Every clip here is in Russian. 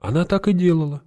Она так и делала.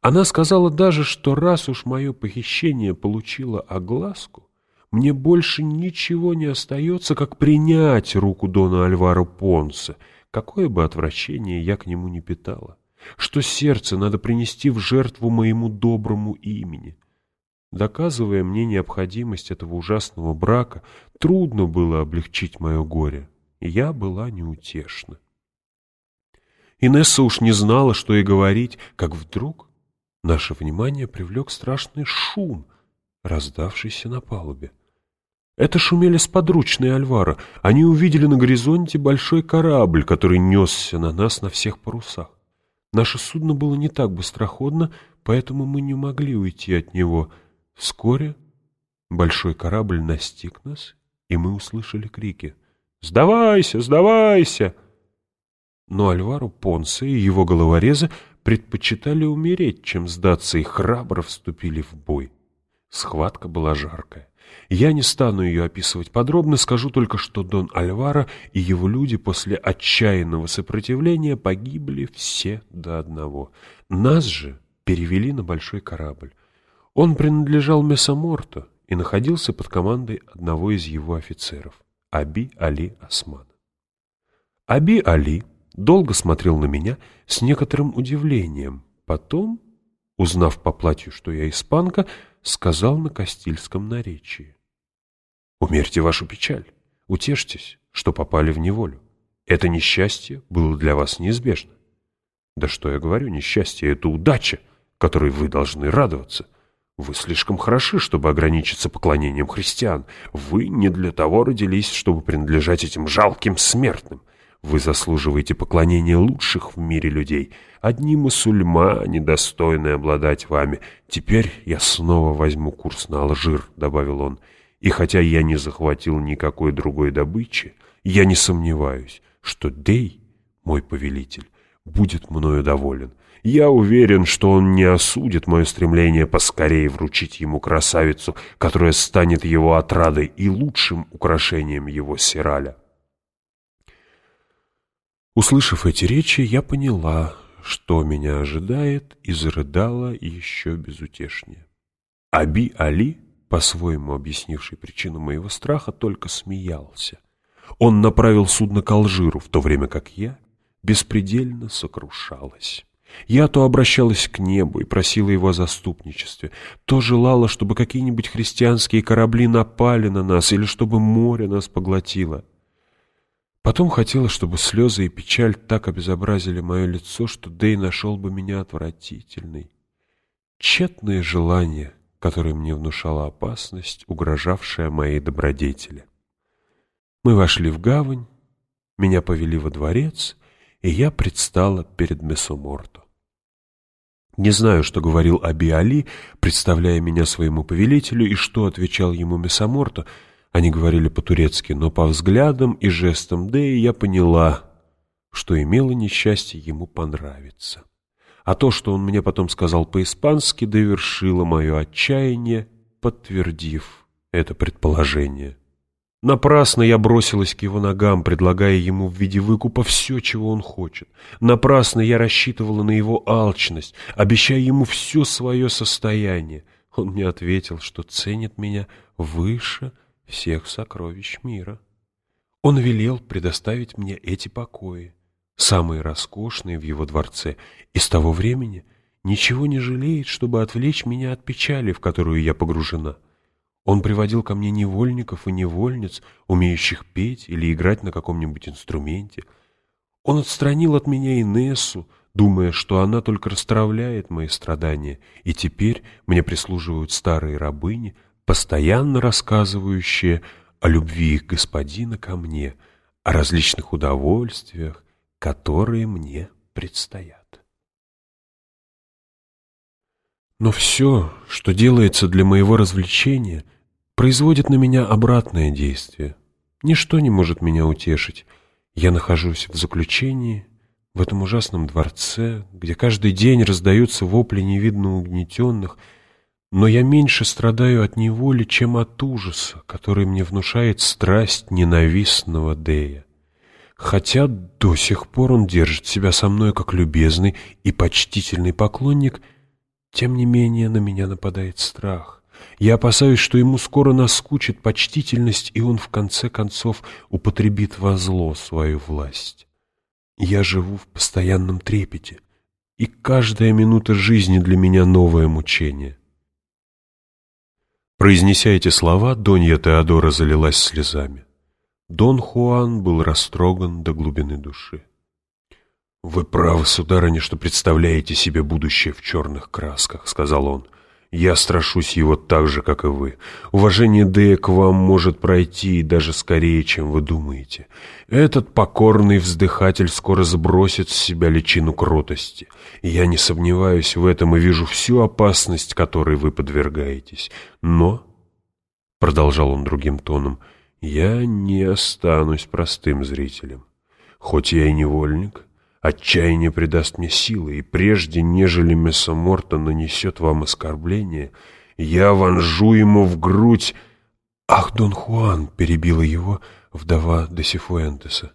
Она сказала даже, что раз уж мое похищение получило огласку, мне больше ничего не остается, как принять руку Дона Альваро Понса, какое бы отвращение я к нему не питала, что сердце надо принести в жертву моему доброму имени. Доказывая мне необходимость этого ужасного брака, трудно было облегчить мое горе, и я была неутешна. Инесса уж не знала, что и говорить, как вдруг наше внимание привлек страшный шум, раздавшийся на палубе. Это шумели сподручные Альвара. Они увидели на горизонте большой корабль, который несся на нас на всех парусах. Наше судно было не так быстроходно, поэтому мы не могли уйти от него. Вскоре большой корабль настиг нас, и мы услышали крики «Сдавайся! Сдавайся!» Но Альваро Понсе и его головорезы предпочитали умереть, чем сдаться, и храбро вступили в бой. Схватка была жаркая. Я не стану ее описывать подробно, скажу только, что Дон Альвара и его люди после отчаянного сопротивления погибли все до одного. Нас же перевели на большой корабль. Он принадлежал Месоморто и находился под командой одного из его офицеров, Аби Али Османа. Аби Али долго смотрел на меня с некоторым удивлением. Потом, узнав по платью, что я испанка, сказал на кастильском наречии. «Умерьте вашу печаль, утешьтесь, что попали в неволю. Это несчастье было для вас неизбежно. Да что я говорю, несчастье — это удача, которой вы должны радоваться. Вы слишком хороши, чтобы ограничиться поклонением христиан. Вы не для того родились, чтобы принадлежать этим жалким смертным. Вы заслуживаете поклонения лучших в мире людей. Одни мусульмане достойны обладать вами. Теперь я снова возьму курс на Алжир», — добавил он. «И хотя я не захватил никакой другой добычи, я не сомневаюсь, что Дей, мой повелитель, будет мною доволен. Я уверен, что он не осудит мое стремление поскорее вручить ему красавицу, которая станет его отрадой и лучшим украшением его сираля». Услышав эти речи, я поняла, что меня ожидает, и зарыдала еще безутешнее. Аби Али, по-своему объяснивший причину моего страха, только смеялся. Он направил судно к Алжиру, в то время как я беспредельно сокрушалась. Я то обращалась к небу и просила его о заступничестве, то желала, чтобы какие-нибудь христианские корабли напали на нас или чтобы море нас поглотило. Потом хотела, чтобы слезы и печаль так обезобразили мое лицо, что Дэй нашел бы меня отвратительной. Тщетные желания, которые мне внушала опасность, угрожавшая моей добродетели. Мы вошли в гавань, меня повели во дворец, и я предстала перед Месоморто. Не знаю, что говорил Аби Али, представляя меня своему повелителю, и что отвечал ему Месоморто — они говорили по-турецки, но по взглядам и жестам Дэи я поняла, что имело несчастье ему понравиться. А то, что он мне потом сказал по-испански, довершило мое отчаяние, подтвердив это предположение. Напрасно я бросилась к его ногам, предлагая ему в виде выкупа все, чего он хочет. Напрасно я рассчитывала на его алчность, обещая ему все свое состояние. Он мне ответил, что ценит меня выше всех сокровищ мира. Он велел предоставить мне эти покои, самые роскошные в его дворце, и с того времени ничего не жалеет, чтобы отвлечь меня от печали, в которую я погружена. Он приводил ко мне невольников и невольниц, умеющих петь или играть на каком-нибудь инструменте. Он отстранил от меня Инессу, думая, что она только расстравляет мои страдания, и теперь мне прислуживают старые рабыни — постоянно рассказывающие о любви их господина ко мне, о различных удовольствиях, которые мне предстоят. Но все, что делается для моего развлечения, производит на меня обратное действие. Ничто не может меня утешить. Я нахожусь в заключении, в этом ужасном дворце, где каждый день раздаются вопли невидно угнетенных, но я меньше страдаю от неволи, чем от ужаса, который мне внушает страсть ненавистного Дея. Хотя до сих пор он держит себя со мной как любезный и почтительный поклонник, тем не менее на меня нападает страх. Я опасаюсь, что ему скоро наскучит почтительность, и он в конце концов употребит во зло свою власть. Я живу в постоянном трепете, и каждая минута жизни для меня новое мучение. Произнеся эти слова, Донья Теодора залилась слезами. Дон Хуан был растроган до глубины души. «Вы правы, сударыня, что представляете себе будущее в черных красках», — сказал он. «Я страшусь его так же, как и вы. Уважение Дея к вам может пройти даже скорее, чем вы думаете. Этот покорный вздыхатель скоро сбросит с себя личину кротости. Я не сомневаюсь в этом и вижу всю опасность, которой вы подвергаетесь. Но, — продолжал он другим тоном, — я не останусь простым зрителем. Хоть я и невольник, отчаяние придаст мне силы, и прежде, нежели Месоморта нанесет вам оскорбление, я вонжу ему в грудь... «Ах, Дон Хуан!» — перебила его вдова де Сифуэнтеса.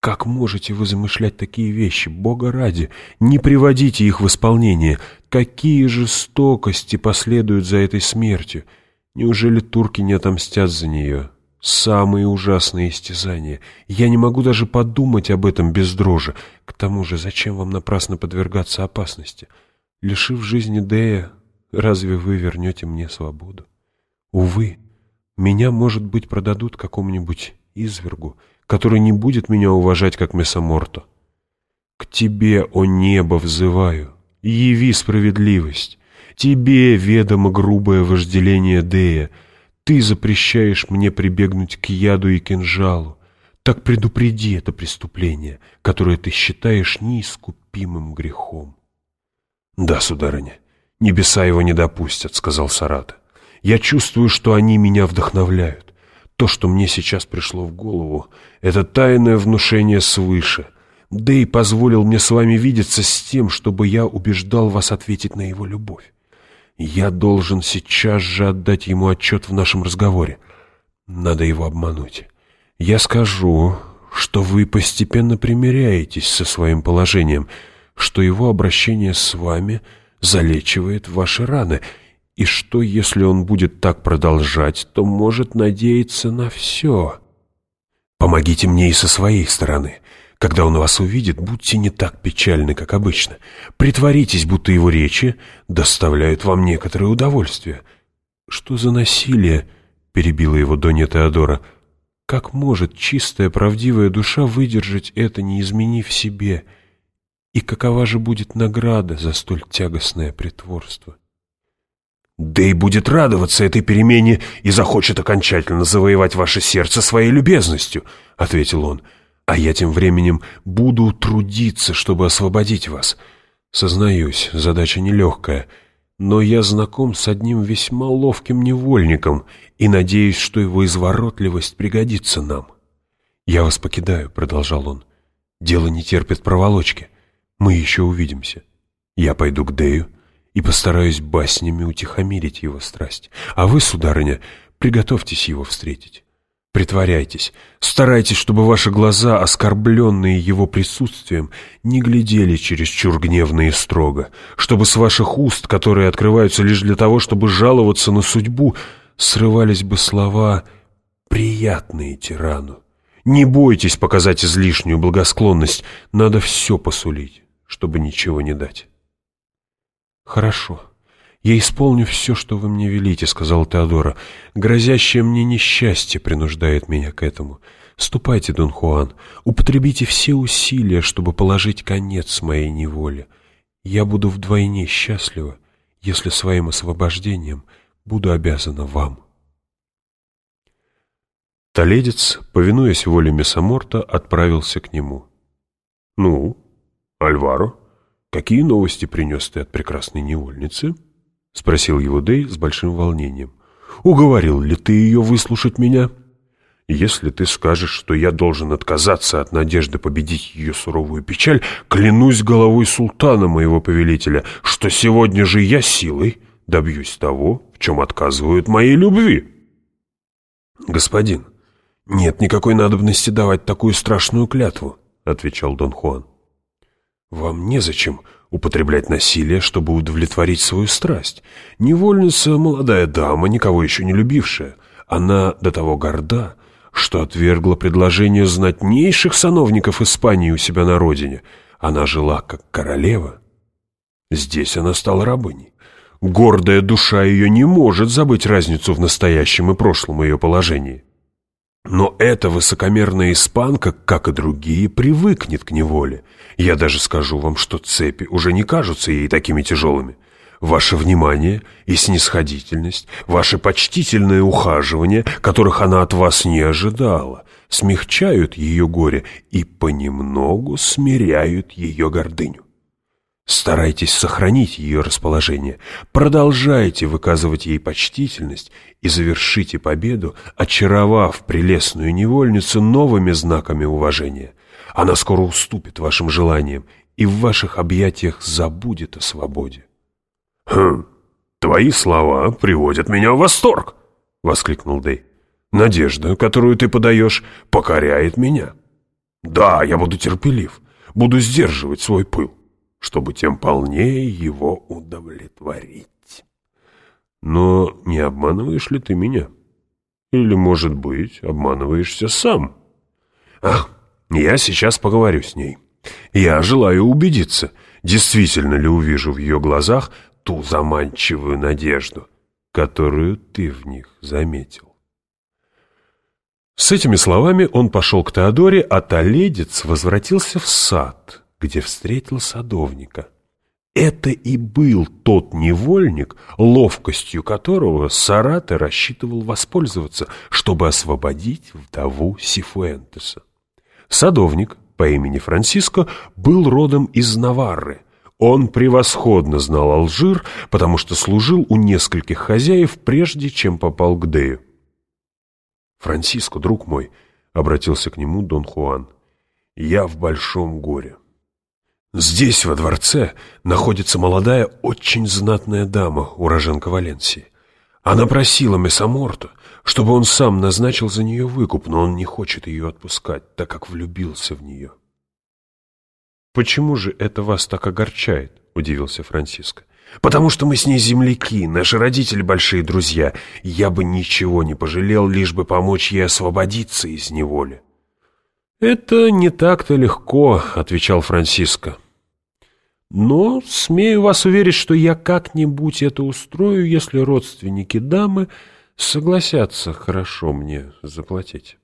«Как можете вы замышлять такие вещи? Бога ради! Не приводите их в исполнение! Какие жестокости последуют за этой смертью! Неужели турки не отомстят за нее?» Самые ужасные истязания. Я не могу даже подумать об этом без дрожи. К тому же, зачем вам напрасно подвергаться опасности? Лишив жизни Дея, разве вы вернете мне свободу? Увы, меня, может быть, продадут какому-нибудь извергу, который не будет меня уважать, как Месоморто. К тебе, о небо, взываю, яви справедливость. Тебе ведомо грубое вожделение Дея — ты запрещаешь мне прибегнуть к яду и кинжалу. Так предупреди это преступление, которое ты считаешь неискупимым грехом. — Да, сударыня, небеса его не допустят, — сказал Сарата. — Я чувствую, что они меня вдохновляют. То, что мне сейчас пришло в голову, — это тайное внушение свыше. Дэй позволил мне с вами видеться с тем, чтобы я убеждал вас ответить на его любовь. Я должен сейчас же отдать ему отчет в нашем разговоре. Надо его обмануть. Я скажу, что вы постепенно примиряетесь со своим положением, что его обращение с вами залечивает ваши раны, и что, если он будет так продолжать, то может надеяться на все. Помогите мне и со своей стороны. Когда он вас увидит, будьте не так печальны, как обычно. Притворитесь, будто его речи доставляют вам некоторое удовольствие. Что за насилие? Перебила его Донья Теодора. Как может чистая, правдивая душа выдержать это, не изменив себе? И какова же будет награда за столь тягостное притворство? Да и будет радоваться этой перемене и захочет окончательно завоевать ваше сердце своей любезностью, — ответил он. — а я тем временем буду трудиться, чтобы освободить вас. Сознаюсь, задача нелегкая, но я знаком с одним весьма ловким невольником и надеюсь, что его изворотливость пригодится нам. «Я вас покидаю», — продолжал он. «Дело не терпит проволочки. Мы еще увидимся. Я пойду к Дею и постараюсь баснями утихомирить его страсть. А вы, сударыня, приготовьтесь его встретить». Притворяйтесь, старайтесь, чтобы ваши глаза, оскорбленные его присутствием, не глядели чересчур гневно и строго, чтобы с ваших уст, которые открываются лишь для того, чтобы жаловаться на судьбу, срывались бы слова «приятные тирану». Не бойтесь показать излишнюю благосклонность, надо все посулить, чтобы ничего не дать. Хорошо. «Я исполню все, что вы мне велите», — сказал Теодора. «Грозящее мне несчастье принуждает меня к этому. Ступайте, Дон Хуан, употребите все усилия, чтобы положить конец моей неволе. Я буду вдвойне счастлива, если своим освобождением буду обязана вам». Толедец, повинуясь воле Месоморта, отправился к нему. «Ну, Альваро, какие новости принес ты от прекрасной невольницы?» — спросил его Дэй с большим волнением. «Уговорил ли ты ее выслушать меня?» «Если ты скажешь, что я должен отказаться от надежды победить ее суровую печаль, клянусь головой султана, моего повелителя, что сегодня же я силой добьюсь того, в чем отказывают моей любви». «Господин, «Нет никакой надобности давать такую страшную клятву», — отвечал Дон Хуан. «Вам незачем употреблять насилие, чтобы удовлетворить свою страсть. Невольница — молодая дама, никого еще не любившая. Она до того горда, что отвергла предложение знатнейших сановников Испании у себя на родине. Она жила как королева. Здесь она стала рабыней. Гордая душа ее не может забыть разницу в настоящем и прошлом ее положении. Но эта высокомерная испанка, как и другие, привыкнет к неволе. Я даже скажу вам, что цепи уже не кажутся ей такими тяжелыми. Ваше внимание и снисходительность, ваше почтительное ухаживание, которых она от вас не ожидала, смягчают ее горе и понемногу смиряют ее гордыню. Старайтесь сохранить ее расположение, продолжайте выказывать ей почтительность и завершите победу, очаровав прелестную невольницу новыми знаками уважения. Она скоро уступит вашим желаниям и в ваших объятиях забудет о свободе. «Хм, твои слова приводят меня в восторг!» — воскликнул Дэй. «Надежда, которую ты подаешь, покоряет меня. Да, я буду терпелив, буду сдерживать свой пыл чтобы тем полнее его удовлетворить. Но не обманываешь ли ты меня? Или, может быть, обманываешься сам? Ах, я сейчас поговорю с ней. Я желаю убедиться, действительно ли увижу в ее глазах ту заманчивую надежду, которую ты в них заметил. С этими словами он пошел к Теодоре, а Толедец возвратился в сад, где встретил садовника. Это и был тот невольник, ловкостью которого Сарате рассчитывал воспользоваться, чтобы освободить вдову Сифуэнтеса. Садовник по имени Франциско был родом из Наварры. Он превосходно знал Алжир, потому что служил у нескольких хозяев, прежде чем попал к Дею. «Франциско, друг мой», — обратился к нему Дон Хуан, — «я в большом горе». Здесь, во дворце, находится молодая, очень знатная дама, уроженка Валенсии. Она просила Месаморта, чтобы он сам назначил за нее выкуп, но он не хочет ее отпускать, так как влюбился в нее. «Почему же это вас так огорчает?» — удивился Франциско. «Потому что мы с ней земляки, наши родители большие друзья. Я бы ничего не пожалел, лишь бы помочь ей освободиться из неволи». «Это не так-то легко», — отвечал Франциско. Но смею вас уверить, что я как-нибудь это устрою, если родственники дамы согласятся хорошо мне заплатить.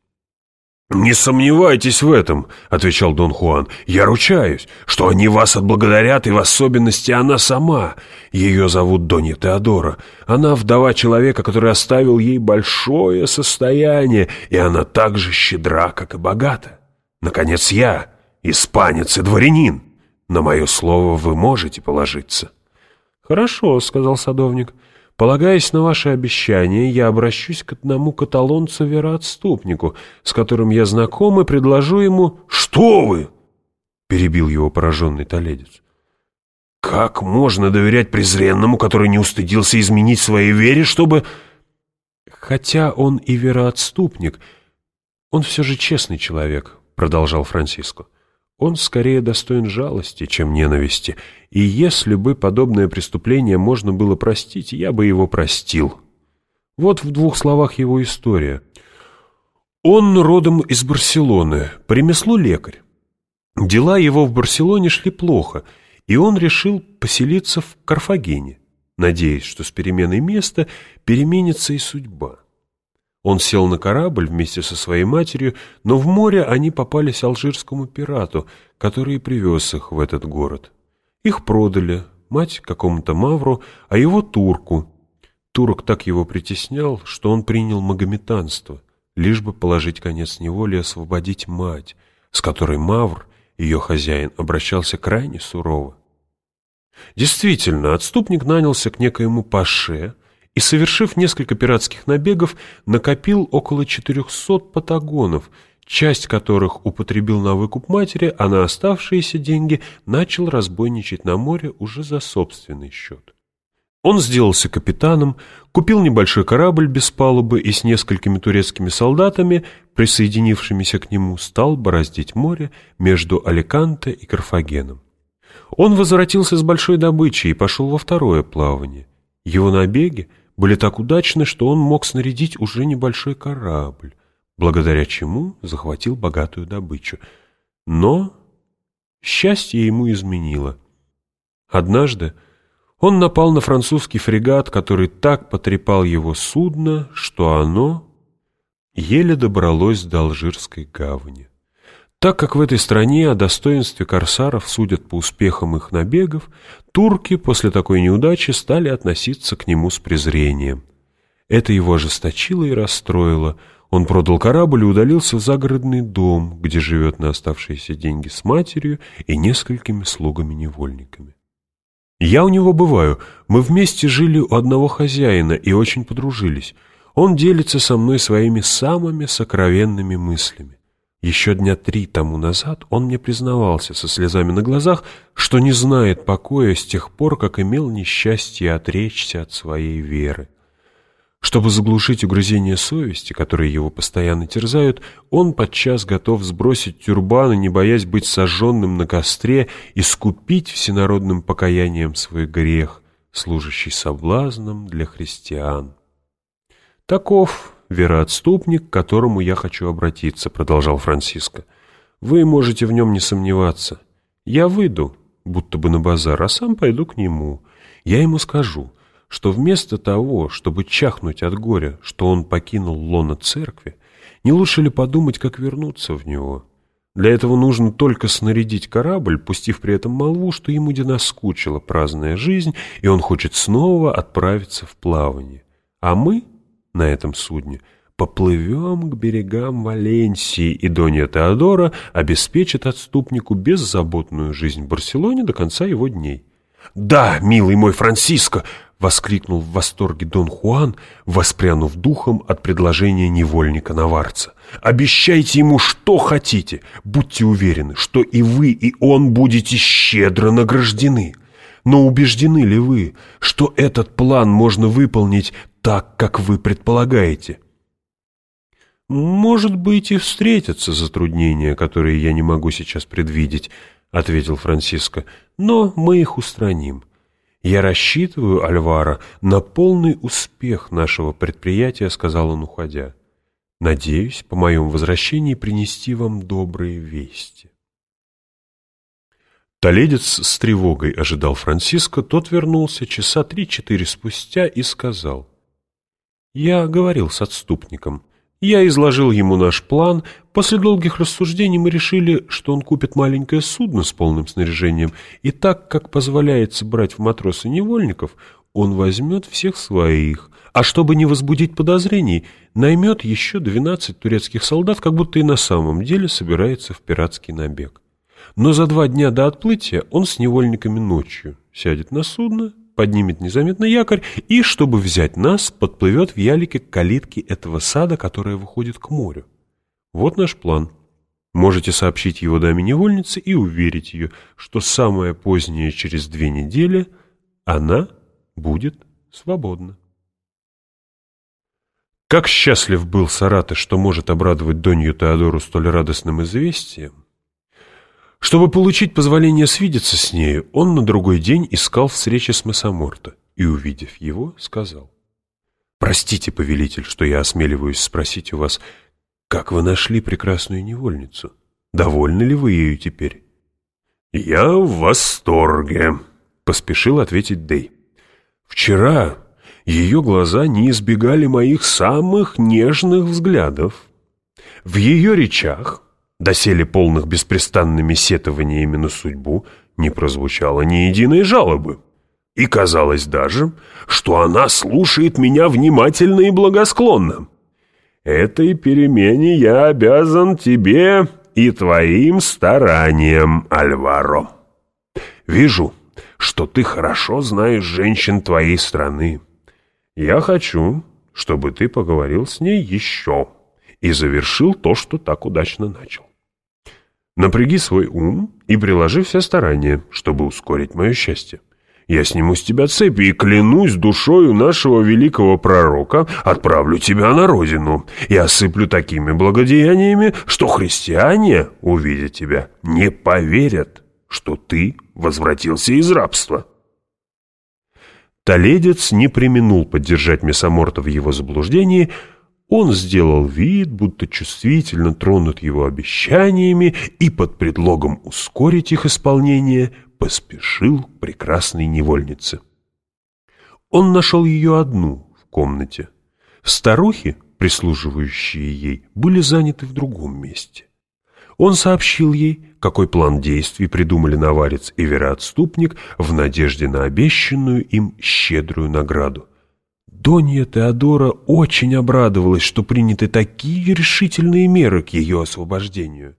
«Не сомневайтесь в этом», — отвечал Дон Хуан. «Я ручаюсь, что они вас отблагодарят, и в особенности она сама. Ее зовут Донья Теодора. Она вдова человека, который оставил ей большое состояние, и она так же щедра, как и богата. Наконец я, испанец и дворянин». На мое слово вы можете положиться». «Хорошо», — сказал садовник. «Полагаясь на ваше обещание, я обращусь к одному каталонцу-вероотступнику, с которым я знаком, и предложу ему...» «Что вы?» — перебил его пораженный толедец. «Как можно доверять презренному, который не устыдился изменить своей вере, чтобы...» «Хотя он и вероотступник, он все же честный человек», — продолжал Франциско. Он скорее достоин жалости, чем ненависти, и если бы подобное преступление можно было простить, я бы его простил. Вот в двух словах его история. Он родом из Барселоны, по ремеслу лекарь. Дела его в Барселоне шли плохо, и он решил поселиться в Карфагене, надеясь, что с переменой места переменится и судьба. Он сел на корабль вместе со своей матерью, но в море они попались алжирскому пирату, который привез их в этот город. Их продали, мать какому-то мавру, а его турку. Турок так его притеснял, что он принял магометанство, лишь бы положить конец неволе и освободить мать, с которой мавр, ее хозяин, обращался крайне сурово. Действительно, отступник нанялся к некоему паше, и, совершив несколько пиратских набегов, накопил около 400 патагонов, часть которых употребил на выкуп матери, а на оставшиеся деньги начал разбойничать на море уже за собственный счет. Он сделался капитаном, купил небольшой корабль без палубы и с несколькими турецкими солдатами, присоединившимися к нему, стал бороздить море между Аликанте и Карфагеном. Он возвратился с большой добычей и пошел во второе плавание. Его набеги были так удачны, что он мог снарядить уже небольшой корабль, благодаря чему захватил богатую добычу. Но счастье ему изменило. Однажды он напал на французский фрегат, который так потрепал его судно, что оно еле добралось до Алжирской гавани. Так как в этой стране о достоинстве корсаров судят по успехам их набегов, турки после такой неудачи стали относиться к нему с презрением. Это его ожесточило и расстроило. Он продал корабль и удалился в загородный дом, где живет на оставшиеся деньги с матерью и несколькими слугами-невольниками. Я у него бываю. Мы вместе жили у одного хозяина и очень подружились. Он делится со мной своими самыми сокровенными мыслями. Еще дня три тому назад он мне признавался со слезами на глазах, что не знает покоя с тех пор, как имел несчастье отречься от своей веры. Чтобы заглушить угрызение совести, которые его постоянно терзают, он подчас готов сбросить тюрбан и, не боясь быть сожженным на костре, искупить всенародным покаянием свой грех, служащий соблазном для христиан. «Таков вероотступник, к которому я хочу обратиться», — продолжал Франциско. «Вы можете в нем не сомневаться. Я выйду, будто бы на базар, а сам пойду к нему. Я ему скажу» что вместо того, чтобы чахнуть от горя, что он покинул лоно церкви, не лучше ли подумать, как вернуться в него? Для этого нужно только снарядить корабль, пустив при этом молву, что ему не наскучила праздная жизнь, и он хочет снова отправиться в плавание. А мы на этом судне поплывем к берегам Валенсии, и Донья Теодора обеспечит отступнику беззаботную жизнь в Барселоне до конца его дней. «Да, милый мой Франциско!» воскликнул в восторге Дон Хуан, воспрянув духом от предложения невольника-наварца. «Обещайте ему, что хотите. Будьте уверены, что и вы, и он будете щедро награждены. Но убеждены ли вы, что этот план можно выполнить так, как вы предполагаете?» «Может быть, и встретятся затруднения, которые я не могу сейчас предвидеть», — ответил Франциско, — «но мы их устраним». «Я рассчитываю, Альвара, на полный успех нашего предприятия», — сказал он, уходя. «Надеюсь, по моем возвращении принести вам добрые вести». Толедец с тревогой ожидал Франциско, тот вернулся часа три-четыре спустя и сказал. «Я говорил с отступником. Я изложил ему наш план. После долгих рассуждений мы решили, что он купит маленькое судно с полным снаряжением, и так как позволяется брать в матросы невольников, он возьмет всех своих, а чтобы не возбудить подозрений, наймет еще 12 турецких солдат, как будто и на самом деле собирается в пиратский набег. Но за два дня до отплытия он с невольниками ночью сядет на судно поднимет незаметно якорь и, чтобы взять нас, подплывет в ялике к калитке этого сада, которая выходит к морю. Вот наш план. Можете сообщить его даме-невольнице и уверить ее, что самое позднее через две недели она будет свободна. Как счастлив был Сараты, что может обрадовать Донью Теодору столь радостным известием, чтобы получить позволение свидеться с нею, он на другой день искал встречи с Массаморто и, увидев его, сказал. «Простите, повелитель, что я осмеливаюсь спросить у вас, как вы нашли прекрасную невольницу? Довольны ли вы ею теперь?» «Я в восторге», — поспешил ответить Дей. «Вчера ее глаза не избегали моих самых нежных взглядов. В ее речах доселе полных беспрестанными сетованиями на судьбу, не прозвучало ни единой жалобы. И казалось даже, что она слушает меня внимательно и благосклонно. Этой перемене я обязан тебе и твоим стараниям, Альваро. Вижу, что ты хорошо знаешь женщин твоей страны. Я хочу, чтобы ты поговорил с ней еще и завершил то, что так удачно начал. Напряги свой ум и приложи все старания, чтобы ускорить мое счастье. Я сниму с тебя цепи и клянусь душою нашего великого пророка, отправлю тебя на родину и осыплю такими благодеяниями, что христиане, увидя тебя, не поверят, что ты возвратился из рабства». Толедец не применул поддержать Месоморта в его заблуждении, он сделал вид, будто чувствительно тронут его обещаниями и под предлогом ускорить их исполнение поспешил к прекрасной невольнице. Он нашел ее одну в комнате. Старухи, прислуживающие ей, были заняты в другом месте. Он сообщил ей, какой план действий придумали наварец и вероотступник в надежде на обещанную им щедрую награду. Донья Теодора очень обрадовалась, что приняты такие решительные меры к ее освобождению.